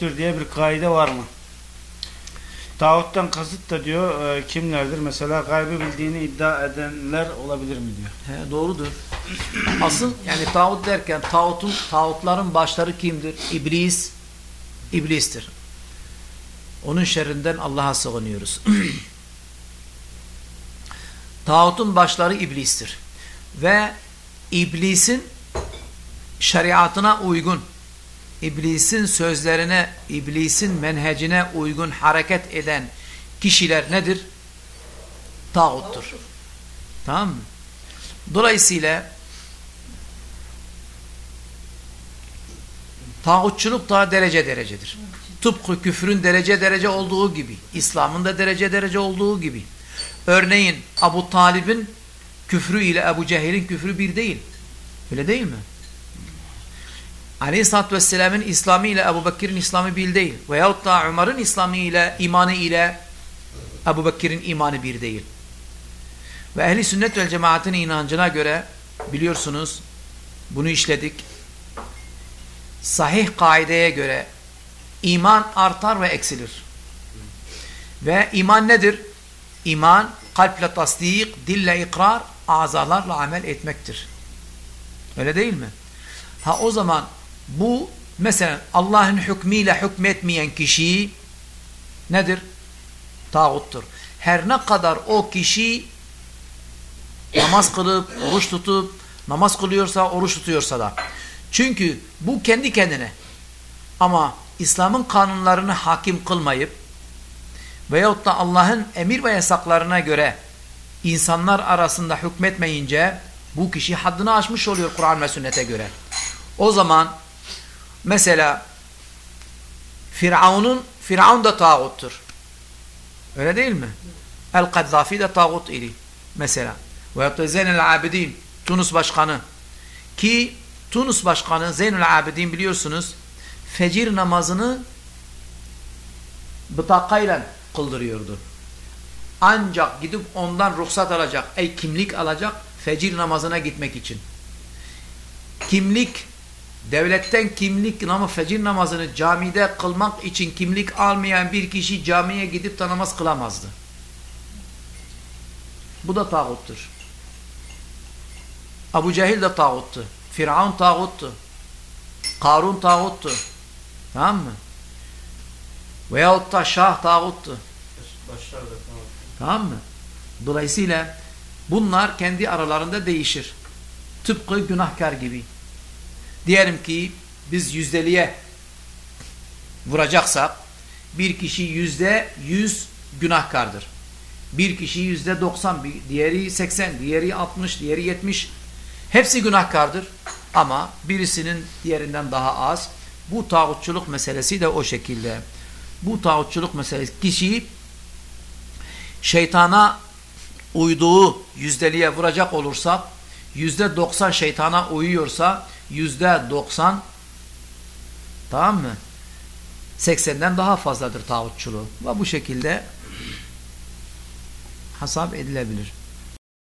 tağuttur diye bir kaide var mı? Tağuttan kasıt da diyor e, kimlerdir? Mesela gaybı bildiğini iddia edenler olabilir mi diyor. He, doğrudur. Asıl yani tağut derken tağutun, tağutların başları kimdir? İblis, iblistir. Onun şerrinden Allah'a sığınıyoruz. Tağutun başları iblistir. Ve iblisin şeriatına uygun, iblisin sözlerine, iblisin menhecine uygun hareket eden kişiler nedir? Tağuttur. Tamam mı? Dolayısıyla tağutçuluk da derece derecedir. Tıpkı küfrün derece derece olduğu gibi, İslam'ın da derece derece olduğu gibi. Örneğin Abu Talib'in küfrü ile Ebu Cehil'in küfrü bir değil. Öyle değil mi? Aleyhisselatü Vesselam'ın İslamı ile Ebu Bekir'in İslamı bir değil. Veyahut da Umar'ın İslamı ile, imanı ile Ebu Bekir'in imanı bir değil. Ve ehli sünnet vel cemaatin inancına göre biliyorsunuz bunu işledik. Sahih kaideye göre iman artar ve eksilir. Ve iman nedir? İman kalple tasdik, dille ikrar, azalarla amel etmektir. Öyle değil mi? Ha o zaman bu mesela Allah'ın hükmüyle hükmetmeyen kişi nedir? Tağuttur. Her ne kadar o kişi namaz kılıp, oruç tutup, namaz kılıyorsa, oruç tutuyorsa da. Çünkü bu kendi kendine. Ama İslam'ın kanunlarını hakim kılmayıp veyahut da Allah'ın emir ve yasaklarına göre insanlar arasında hükmetmeyince bu kişi haddini aşmış oluyor Kur'an ve sünnete göre. O zaman mesela Firavun'un Firavun da tağuttur. Öyle değil mi? El-Kaddafi de tağut idi. Mesela. Da Zeynel Abidin Tunus Başkanı ki Tunus Başkanı Zeynel Abidin biliyorsunuz fecir namazını bıtakayla kıldırıyordu. Ancak gidip ondan ruhsat alacak, ey kimlik alacak fecir namazına gitmek için. Kimlik, devletten kimlik ama fecir namazını camide kılmak için kimlik almayan bir kişi camiye gidip de namaz kılamazdı. Bu da tağuttur. Abu Cehil de tağuttu. Firavun tağuttu. Karun tağuttu. Tamam mı? Veyahut da Şah tağuttu. Başlar da tamam. Tamam mı? Dolayısıyla bunlar kendi aralarında değişir. Tıpkı günahkar gibi. Diyelim ki biz yüzdeliğe vuracaksak bir kişi yüzde yüz günahkardır. Bir kişi yüzde doksan, diğeri seksen, diğeri altmış, diğeri yetmiş. Hepsi günahkardır. Ama birisinin diğerinden daha az. Bu tağutçuluk meselesi de o şekilde. Bu tağutçuluk meselesi kişiyi şeytana uyduğu yüzdeliğe vuracak olursa yüzde doksan şeytana uyuyorsa yüzde doksan tamam mı? Seksenden daha fazladır tağutçuluğu. Ve bu şekilde hesap edilebilir.